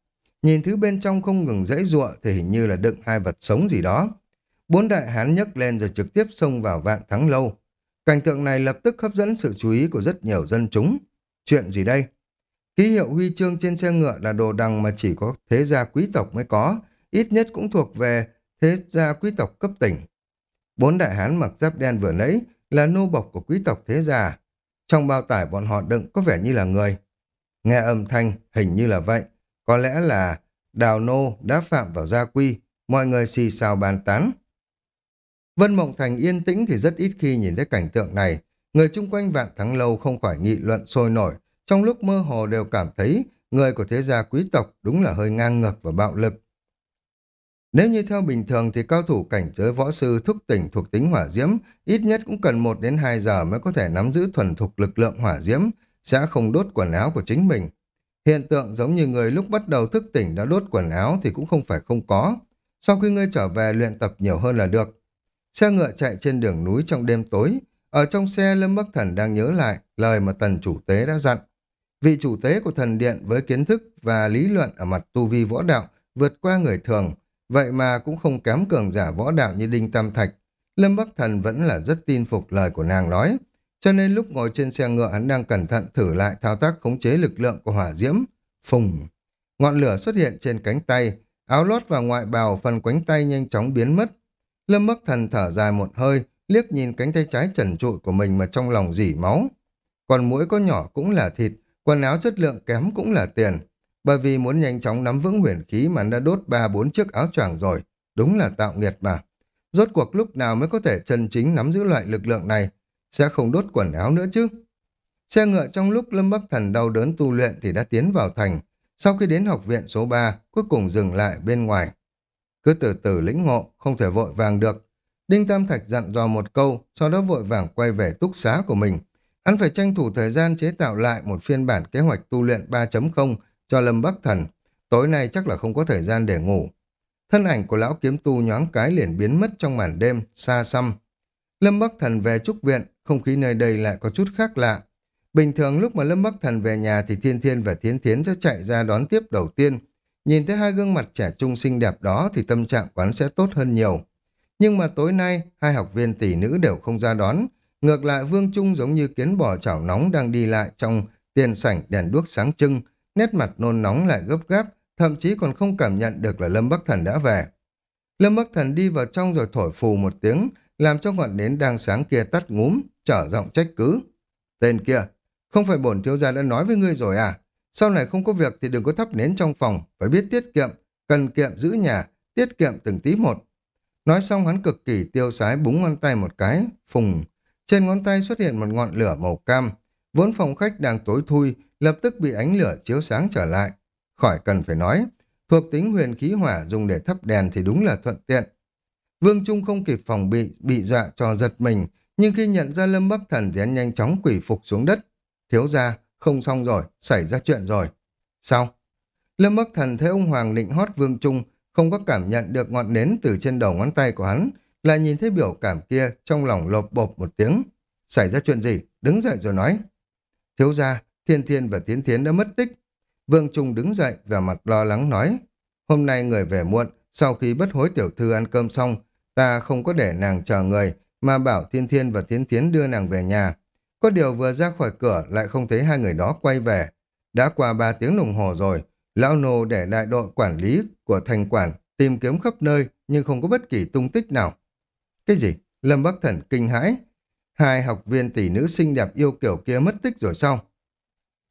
Nhìn thứ bên trong không ngừng dãy ruộng thì hình như là đựng hai vật sống gì đó. Bốn đại hán nhấc lên rồi trực tiếp xông vào vạn thắng lâu. Cảnh tượng này lập tức hấp dẫn sự chú ý của rất nhiều dân chúng. Chuyện gì đây? Ký hiệu huy chương trên xe ngựa là đồ đằng mà chỉ có thế gia quý tộc mới có, ít nhất cũng thuộc về thế gia quý tộc cấp tỉnh. Bốn đại hán mặc giáp đen vừa nãy là nô bộc của quý tộc thế gia. Trong bao tải bọn họ đựng có vẻ như là người. Nghe âm thanh, hình như là vậy. Có lẽ là đào nô đã phạm vào gia quy, mọi người xì xào bàn tán. Vân Mộng Thành yên tĩnh thì rất ít khi nhìn thấy cảnh tượng này. Người chung quanh vạn thắng lâu không khỏi nghị luận sôi nổi, trong lúc mơ hồ đều cảm thấy người của thế gia quý tộc đúng là hơi ngang ngược và bạo lực. Nếu như theo bình thường thì cao thủ cảnh giới võ sư thúc tỉnh thuộc tính hỏa diễm ít nhất cũng cần 1 đến 2 giờ mới có thể nắm giữ thuần thục lực lượng hỏa diễm, sẽ không đốt quần áo của chính mình. Hiện tượng giống như người lúc bắt đầu thức tỉnh đã đốt quần áo thì cũng không phải không có. Sau khi ngươi trở về luyện tập nhiều hơn là được. Xe ngựa chạy trên đường núi trong đêm tối. Ở trong xe Lâm Bắc Thần đang nhớ lại lời mà tần chủ tế đã dặn. Vị chủ tế của thần điện với kiến thức và lý luận ở mặt tu vi võ đạo vượt qua người thường, vậy mà cũng không kém cường giả võ đạo như Đinh Tam Thạch. Lâm Bắc Thần vẫn là rất tin phục lời của nàng nói, cho nên lúc ngồi trên xe ngựa hắn đang cẩn thận thử lại thao tác khống chế lực lượng của hỏa diễm. Phùng! Ngọn lửa xuất hiện trên cánh tay, áo lót và ngoại bào phần quánh tay nhanh chóng biến mất. Lâm Bắc Thần thở dài một hơi, liếc nhìn cánh tay trái trần trụi của mình mà trong lòng dỉ máu. Còn mũi có nhỏ cũng là thịt, quần áo chất lượng kém cũng là tiền. Bởi vì muốn nhanh chóng nắm vững huyền khí mà đã đốt ba bốn chiếc áo choàng rồi, đúng là tạo nghiệt mà. Rốt cuộc lúc nào mới có thể chân chính nắm giữ loại lực lượng này, sẽ không đốt quần áo nữa chứ. Xe ngựa trong lúc Lâm Bắc Thần đau đớn tu luyện thì đã tiến vào thành. Sau khi đến học viện số 3, cuối cùng dừng lại bên ngoài. Cứ từ từ lĩnh ngộ, không thể vội vàng được. Đinh Tam Thạch dặn dò một câu, sau đó vội vàng quay về túc xá của mình. Hắn phải tranh thủ thời gian chế tạo lại một phiên bản kế hoạch tu luyện 3.0 cho Lâm Bắc Thần. Tối nay chắc là không có thời gian để ngủ. Thân ảnh của lão kiếm tu nhoáng cái liền biến mất trong màn đêm, xa xăm. Lâm Bắc Thần về trúc viện, không khí nơi đây lại có chút khác lạ. Bình thường lúc mà Lâm Bắc Thần về nhà thì Thiên Thiên và Thiến Thiến sẽ chạy ra đón tiếp đầu tiên. Nhìn thấy hai gương mặt trẻ trung xinh đẹp đó thì tâm trạng quán sẽ tốt hơn nhiều. Nhưng mà tối nay, hai học viên tỷ nữ đều không ra đón. Ngược lại Vương Trung giống như kiến bò chảo nóng đang đi lại trong tiền sảnh đèn đuốc sáng trưng, nét mặt nôn nóng lại gấp gáp, thậm chí còn không cảm nhận được là Lâm Bắc Thần đã về. Lâm Bắc Thần đi vào trong rồi thổi phù một tiếng, làm cho ngọn nến đang sáng kia tắt ngúm, trở giọng trách cứ. Tên kia, không phải bổn thiếu gia đã nói với ngươi rồi à? Sau này không có việc thì đừng có thắp nến trong phòng, phải biết tiết kiệm, cần kiệm giữ nhà, tiết kiệm từng tí một. Nói xong hắn cực kỳ tiêu sái búng ngón tay một cái, phùng. Trên ngón tay xuất hiện một ngọn lửa màu cam. Vốn phòng khách đang tối thui, lập tức bị ánh lửa chiếu sáng trở lại. Khỏi cần phải nói, thuộc tính huyền khí hỏa dùng để thắp đèn thì đúng là thuận tiện. Vương Trung không kịp phòng bị, bị dọa cho giật mình, nhưng khi nhận ra Lâm Bắc Thần thì anh nhanh chóng quỷ phục xuống đất. Thiếu ra, không xong rồi, xảy ra chuyện rồi. Sao? Lâm Bắc Thần thấy ông Hoàng định hót Vương Trung, không có cảm nhận được ngọn nến từ trên đầu ngón tay của hắn, lại nhìn thấy biểu cảm kia trong lòng lột bột một tiếng. Xảy ra chuyện gì? Đứng dậy rồi nói. Thiếu ra, Thiên Thiên và Tiến Thiến đã mất tích. Vương Trung đứng dậy và mặt lo lắng nói. Hôm nay người về muộn, sau khi bất hối tiểu thư ăn cơm xong, ta không có để nàng chờ người, mà bảo Thiên Thiên và Tiến Tiến đưa nàng về nhà. Có điều vừa ra khỏi cửa lại không thấy hai người đó quay về. Đã qua ba tiếng đồng hồ rồi, lão nô để đại đội quản lý của thành quản tìm kiếm khắp nơi nhưng không có bất kỳ tung tích nào. Cái gì? Lâm Bắc Thần kinh hãi. Hai học viên tỷ nữ xinh đẹp yêu kiểu kia mất tích rồi sao?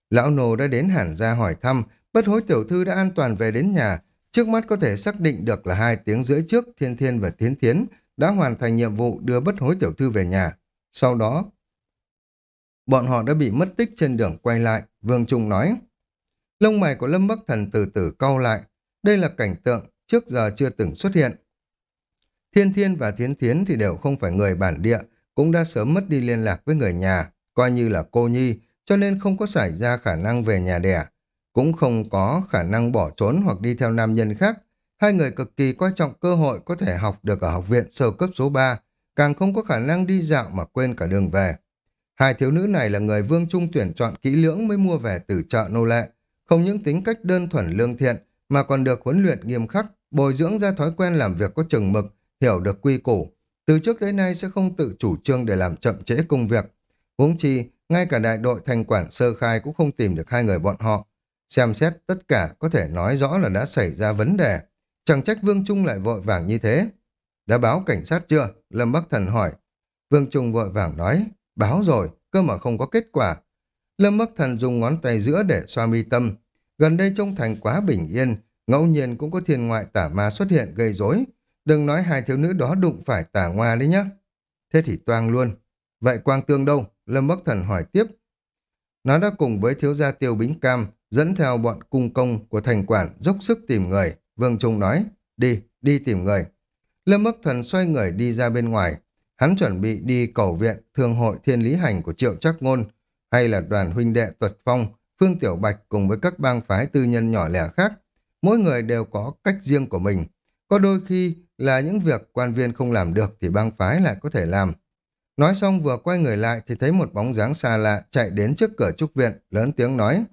Lão nô đã đến hẳn ra hỏi thăm, bất hối tiểu thư đã an toàn về đến nhà. Trước mắt có thể xác định được là hai tiếng rưỡi trước Thiên Thiên và Tiến Tiến đã hoàn thành nhiệm vụ đưa bất hối tiểu thư về nhà. Sau đó, bọn họ đã bị mất tích trên đường quay lại, Vương Trung nói. Lông mày của Lâm Bắc Thần từ từ cau lại. Đây là cảnh tượng trước giờ chưa từng xuất hiện. Thiên Thiên và Thiến Thiến thì đều không phải người bản địa, cũng đã sớm mất đi liên lạc với người nhà, coi như là cô nhi, cho nên không có xảy ra khả năng về nhà đẻ. Cũng không có khả năng bỏ trốn hoặc đi theo nam nhân khác. Hai người cực kỳ quan trọng cơ hội có thể học được ở học viện sơ cấp số 3, càng không có khả năng đi dạo mà quên cả đường về. Hai thiếu nữ này là người vương trung tuyển chọn kỹ lưỡng mới mua về từ chợ nô lệ, không những tính cách đơn thuần lương thiện mà còn được huấn luyện nghiêm khắc, bồi dưỡng ra thói quen làm việc có chừng mực, hiểu được quy củ. Từ trước tới nay sẽ không tự chủ trương để làm chậm trễ công việc. Huống chi, ngay cả đại đội thành quản sơ khai cũng không tìm được hai người bọn họ. Xem xét tất cả có thể nói rõ là đã xảy ra vấn đề. Chẳng trách Vương Trung lại vội vàng như thế. Đã báo cảnh sát chưa? Lâm Bắc Thần hỏi. Vương Trung vội vàng nói, báo rồi, cơ mà không có kết quả. Lâm Bắc Thần dùng ngón tay giữa để xoa mi tâm. Gần đây trong thành quá bình yên, ngẫu nhiên cũng có thiên ngoại tả ma xuất hiện gây rối. Đừng nói hai thiếu nữ đó đụng phải tả ngoa đấy nhá. Thế thì toang luôn. Vậy Quang Tương đâu? Lâm Bắc Thần hỏi tiếp. Nó đã cùng với thiếu gia tiêu bính cam, dẫn theo bọn cung công của thành quản dốc sức tìm người. Vương Trung nói, đi, đi tìm người. Lâm Bắc Thần xoay người đi ra bên ngoài. Hắn chuẩn bị đi cầu viện thương hội thiên lý hành của Triệu Trắc Ngôn, hay là đoàn huynh đệ tuật phong, Phương Tiểu Bạch cùng với các bang phái tư nhân nhỏ lẻ khác. Mỗi người đều có cách riêng của mình. Có đôi khi là những việc quan viên không làm được thì bang phái lại có thể làm. Nói xong vừa quay người lại thì thấy một bóng dáng xa lạ chạy đến trước cửa trúc viện, lớn tiếng nói.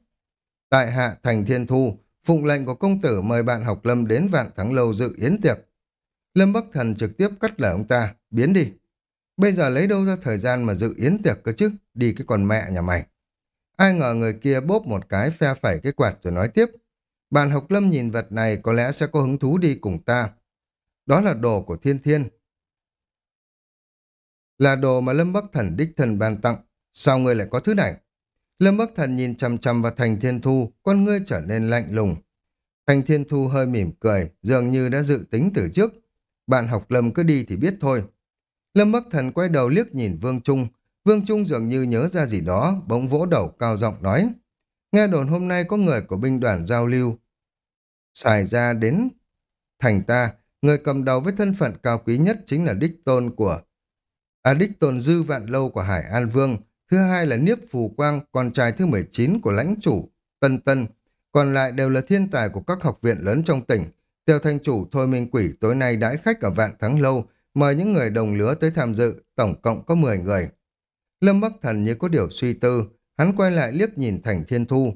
Tại hạ thành thiên thu, phụng lệnh của công tử mời bạn học lâm đến vạn thắng lâu dự yến tiệc. Lâm Bắc Thần trực tiếp cắt lời ông ta, biến đi. Bây giờ lấy đâu ra thời gian mà dự yến tiệc cơ chứ, đi cái con mẹ nhà mày. Ai ngờ người kia bóp một cái phe phẩy cái quạt rồi nói tiếp. Bạn học lâm nhìn vật này có lẽ sẽ có hứng thú đi cùng ta. Đó là đồ của thiên thiên. Là đồ mà Lâm Bắc Thần đích thần ban tặng. Sao ngươi lại có thứ này? Lâm Bắc Thần nhìn chăm chăm vào Thành Thiên Thu, con ngươi trở nên lạnh lùng. Thành Thiên Thu hơi mỉm cười, dường như đã dự tính từ trước. Bạn học Lâm cứ đi thì biết thôi. Lâm Bắc Thần quay đầu liếc nhìn Vương Trung. Vương Trung dường như nhớ ra gì đó, bỗng vỗ đầu cao giọng nói. Nghe đồn hôm nay có người của binh đoàn giao lưu. Xài ra đến thành ta, người cầm đầu với thân phận cao quý nhất chính là đích tôn của À đích tôn dư vạn lâu của Hải An Vương, thứ hai là Niếp Phù Quang, con trai thứ 19 của lãnh chủ, Tân Tân, còn lại đều là thiên tài của các học viện lớn trong tỉnh. Tiêu thanh chủ Thôi Minh Quỷ tối nay đãi khách ở Vạn Thắng Lâu, mời những người đồng lứa tới tham dự, tổng cộng có 10 người. Lâm Bắc Thần như có điều suy tư, hắn quay lại liếc nhìn Thành Thiên Thu.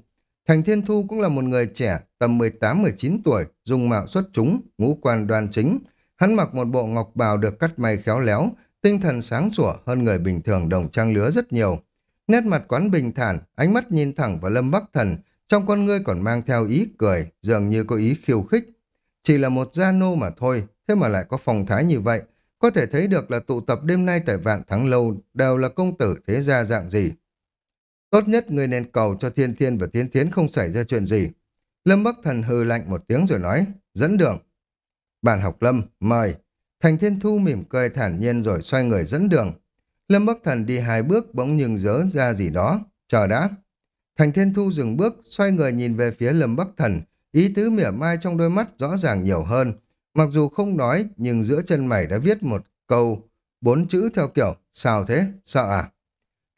Thành Thiên Thu cũng là một người trẻ, tầm 18-19 tuổi, dùng mạo xuất chúng, ngũ quan đoan chính. Hắn mặc một bộ ngọc bào được cắt may khéo léo, tinh thần sáng sủa hơn người bình thường đồng trang lứa rất nhiều. Nét mặt quán bình thản, ánh mắt nhìn thẳng vào Lâm Bắc Thần, trong con ngươi còn mang theo ý cười, dường như có ý khiêu khích. Chỉ là một gia nô mà thôi, thế mà lại có phong thái như vậy, có thể thấy được là tụ tập đêm nay tại Vạn Thắng Lâu đều là công tử thế gia dạng gì. Tốt nhất người nên cầu cho Thiên Thiên và Thiên Thiến không xảy ra chuyện gì. Lâm Bắc Thần hư lạnh một tiếng rồi nói, dẫn đường. Bản học Lâm, mời. Thành Thiên Thu mỉm cười thản nhiên rồi xoay người dẫn đường. Lâm Bắc Thần đi hai bước bỗng nhưng dớ ra gì đó. Chờ đã. Thành Thiên Thu dừng bước, xoay người nhìn về phía Lâm Bắc Thần. Ý tứ mỉa mai trong đôi mắt rõ ràng nhiều hơn. Mặc dù không nói, nhưng giữa chân mày đã viết một câu, bốn chữ theo kiểu, sao thế, sợ à?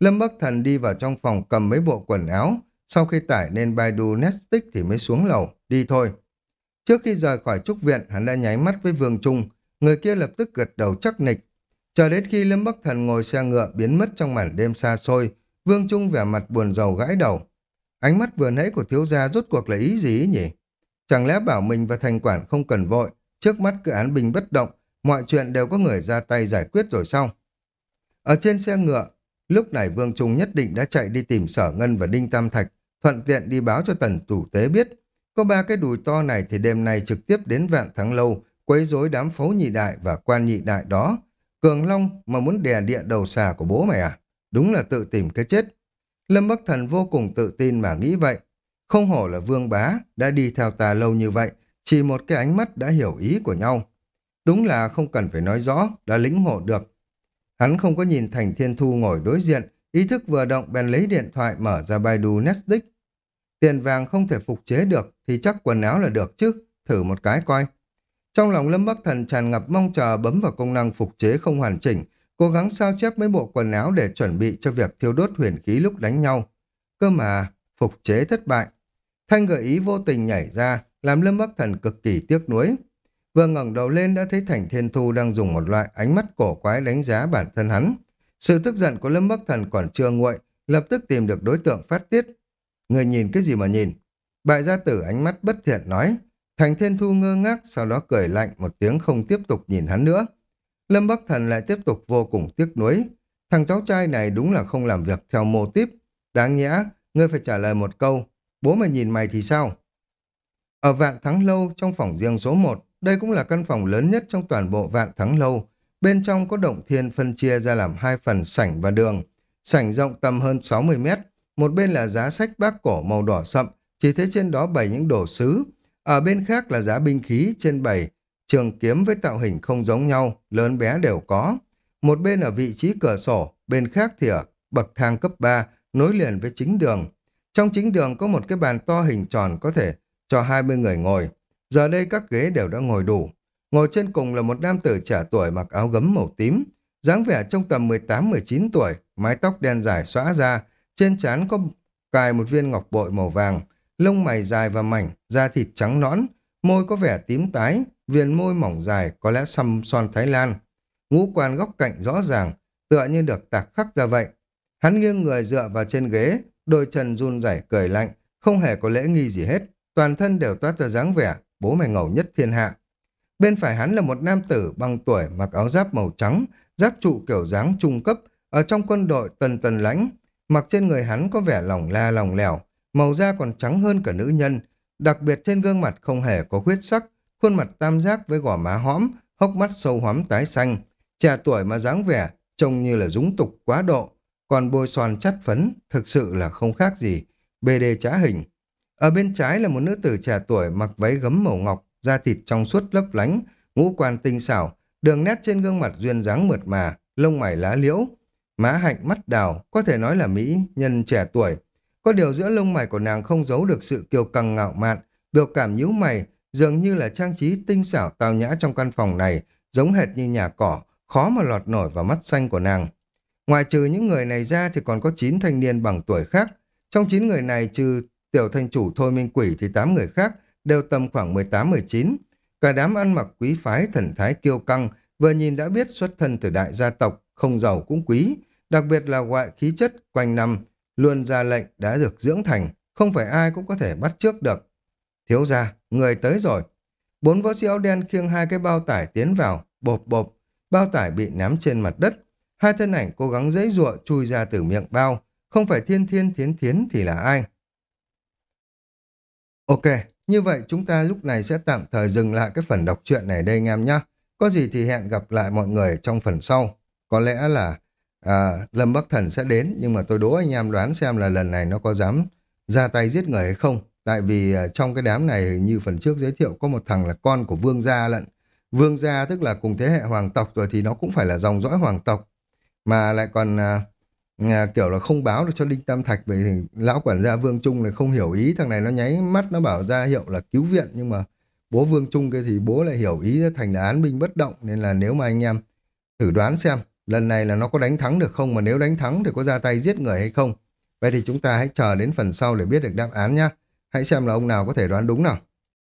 Lâm Bắc Thần đi vào trong phòng cầm mấy bộ quần áo, sau khi tải lên Baidu Netflix thì mới xuống lầu, đi thôi. Trước khi rời khỏi trúc viện, hắn đã nháy mắt với Vương Trung, người kia lập tức gật đầu chắc nịch. Chờ đến khi Lâm Bắc Thần ngồi xe ngựa biến mất trong màn đêm xa xôi, Vương Trung vẻ mặt buồn rầu gãi đầu. Ánh mắt vừa nãy của thiếu gia rốt cuộc là ý gì nhỉ? Chẳng lẽ bảo mình và thành quản không cần vội, trước mắt cứ án bình bất động, mọi chuyện đều có người ra tay giải quyết rồi sao? Ở trên xe ngựa, lúc này Vương Trung nhất định đã chạy đi tìm Sở Ngân và Đinh Tam Thạch, thuận tiện đi báo cho tần thủ tế biết. Có ba cái đùi to này thì đêm nay trực tiếp đến vạn thắng lâu, quấy rối đám phấu nhị đại và quan nhị đại đó. Cường Long mà muốn đè địa đầu xà của bố mày à? Đúng là tự tìm cái chết. Lâm Bắc Thần vô cùng tự tin mà nghĩ vậy. Không hổ là vương bá, đã đi theo ta lâu như vậy, chỉ một cái ánh mắt đã hiểu ý của nhau. Đúng là không cần phải nói rõ, đã lĩnh ngộ được. Hắn không có nhìn Thành Thiên Thu ngồi đối diện, ý thức vừa động bèn lấy điện thoại mở ra Baidu Netflix. Tiền vàng không thể phục chế được thì chắc quần áo là được chứ, thử một cái coi. Trong lòng Lâm Bắc Thần tràn ngập mong chờ bấm vào công năng phục chế không hoàn chỉnh, cố gắng sao chép mấy bộ quần áo để chuẩn bị cho việc thiêu đốt huyền khí lúc đánh nhau. Cơ mà, phục chế thất bại. Thanh gợi ý vô tình nhảy ra, làm Lâm Bắc Thần cực kỳ tiếc nuối. Vừa ngẩng đầu lên đã thấy Thành Thiên Thu đang dùng một loại ánh mắt cổ quái đánh giá bản thân hắn. Sự tức giận của Lâm Bắc Thần còn chưa nguội, lập tức tìm được đối tượng phát tiết. Người nhìn cái gì mà nhìn? Bại gia tử ánh mắt bất thiện nói, Thành Thiên Thu ngơ ngác, sau đó cười lạnh một tiếng không tiếp tục nhìn hắn nữa. Lâm Bắc Thần lại tiếp tục vô cùng tiếc nuối. Thằng cháu trai này đúng là không làm việc theo mô típ. Đáng nhẽ, ngươi phải trả lời một câu. Bố mày nhìn mày thì sao? Ở Vạn Thắng Lâu, trong phòng riêng số 1, đây cũng là căn phòng lớn nhất trong toàn bộ Vạn Thắng Lâu. Bên trong có động thiên phân chia ra làm hai phần sảnh và đường. Sảnh rộng tầm hơn 60 mét. Một bên là giá sách bác cổ màu đỏ sậm, chỉ thấy trên đó bày những đồ sứ. Ở bên khác là giá binh khí trên bảy trường kiếm với tạo hình không giống nhau, lớn bé đều có. Một bên ở vị trí cửa sổ, bên khác thì ở bậc thang cấp 3, nối liền với chính đường. Trong chính đường có một cái bàn to hình tròn có thể cho 20 người ngồi. Giờ đây các ghế đều đã ngồi đủ. Ngồi trên cùng là một nam tử trẻ tuổi mặc áo gấm màu tím, dáng vẻ trong tầm 18-19 tuổi, mái tóc đen dài xõa ra, trên trán có cài một viên ngọc bội màu vàng, lông mày dài và mảnh, da thịt trắng nõn, môi có vẻ tím tái, viền môi mỏng dài có lẽ xăm son Thái Lan. Ngũ quan góc cạnh rõ ràng, tựa như được tạc khắc ra vậy. Hắn nghiêng người dựa vào trên ghế, đôi chân run rẩy cười lạnh, không hề có lễ nghi gì hết, toàn thân đều toát ra dáng vẻ, bố mày ngầu nhất thiên hạ. Bên phải hắn là một nam tử bằng tuổi mặc áo giáp màu trắng, giáp trụ kiểu dáng trung cấp, ở trong quân đội tần tần lãnh, mặc trên người hắn có vẻ lỏng la lỏng lẻo, màu da còn trắng hơn cả nữ nhân, đặc biệt trên gương mặt không hề có huyết sắc, khuôn mặt tam giác với gò má hõm, hốc mắt sâu hoắm tái xanh, trẻ tuổi mà dáng vẻ, trông như là dũng tục quá độ, còn bôi son chắt phấn, thực sự là không khác gì, bê đê trá hình. Ở bên trái là một nữ tử trẻ tuổi mặc váy gấm màu ngọc, da thịt trong suốt lấp lánh, ngũ quan tinh xảo, đường nét trên gương mặt duyên dáng mượt mà, lông mày lá liễu, má hạnh mắt đào, có thể nói là mỹ nhân trẻ tuổi. Có điều giữa lông mày của nàng không giấu được sự kiêu căng ngạo mạn, biểu cảm nhíu mày, dường như là trang trí tinh xảo tao nhã trong căn phòng này, giống hệt như nhà cỏ, khó mà lọt nổi vào mắt xanh của nàng. Ngoài trừ những người này ra thì còn có 9 thanh niên bằng tuổi khác. Trong 9 người này trừ tiểu thanh chủ Thôi Minh Quỷ thì 8 người khác đều tầm khoảng 18-19. Cả đám ăn mặc quý phái thần thái kiêu căng, vừa nhìn đã biết xuất thân từ đại gia tộc, không giàu cũng quý, đặc biệt là ngoại khí chất quanh năm, luôn ra lệnh đã được dưỡng thành, không phải ai cũng có thể bắt trước được. Thiếu ra, người tới rồi. Bốn võ sĩ áo đen khiêng hai cái bao tải tiến vào, bộp bộp, bao tải bị ném trên mặt đất. Hai thân ảnh cố gắng dãy ruộng chui ra từ miệng bao, không phải thiên thiên thiến thiến thì là ai. Ok, như vậy chúng ta lúc này sẽ tạm thời dừng lại cái phần đọc truyện này đây anh em nhé. Có gì thì hẹn gặp lại mọi người trong phần sau. Có lẽ là à, Lâm Bắc Thần sẽ đến, nhưng mà tôi đố anh em đoán xem là lần này nó có dám ra tay giết người hay không. Tại vì à, trong cái đám này như phần trước giới thiệu có một thằng là con của Vương Gia lận. Vương Gia tức là cùng thế hệ hoàng tộc rồi thì nó cũng phải là dòng dõi hoàng tộc. Mà lại còn à, à, kiểu là không báo được cho Đinh Tam Thạch bởi thì lão quản gia Vương Trung này không hiểu ý thằng này nó nháy mắt nó bảo ra hiệu là cứu viện nhưng mà bố Vương Trung kia thì bố lại hiểu ý thành là án binh bất động nên là nếu mà anh em thử đoán xem lần này là nó có đánh thắng được không? Mà nếu đánh thắng thì có ra tay giết người hay không? Vậy thì chúng ta hãy chờ đến phần sau để biết được đáp án nhé hãy xem là ông nào có thể đoán đúng nào.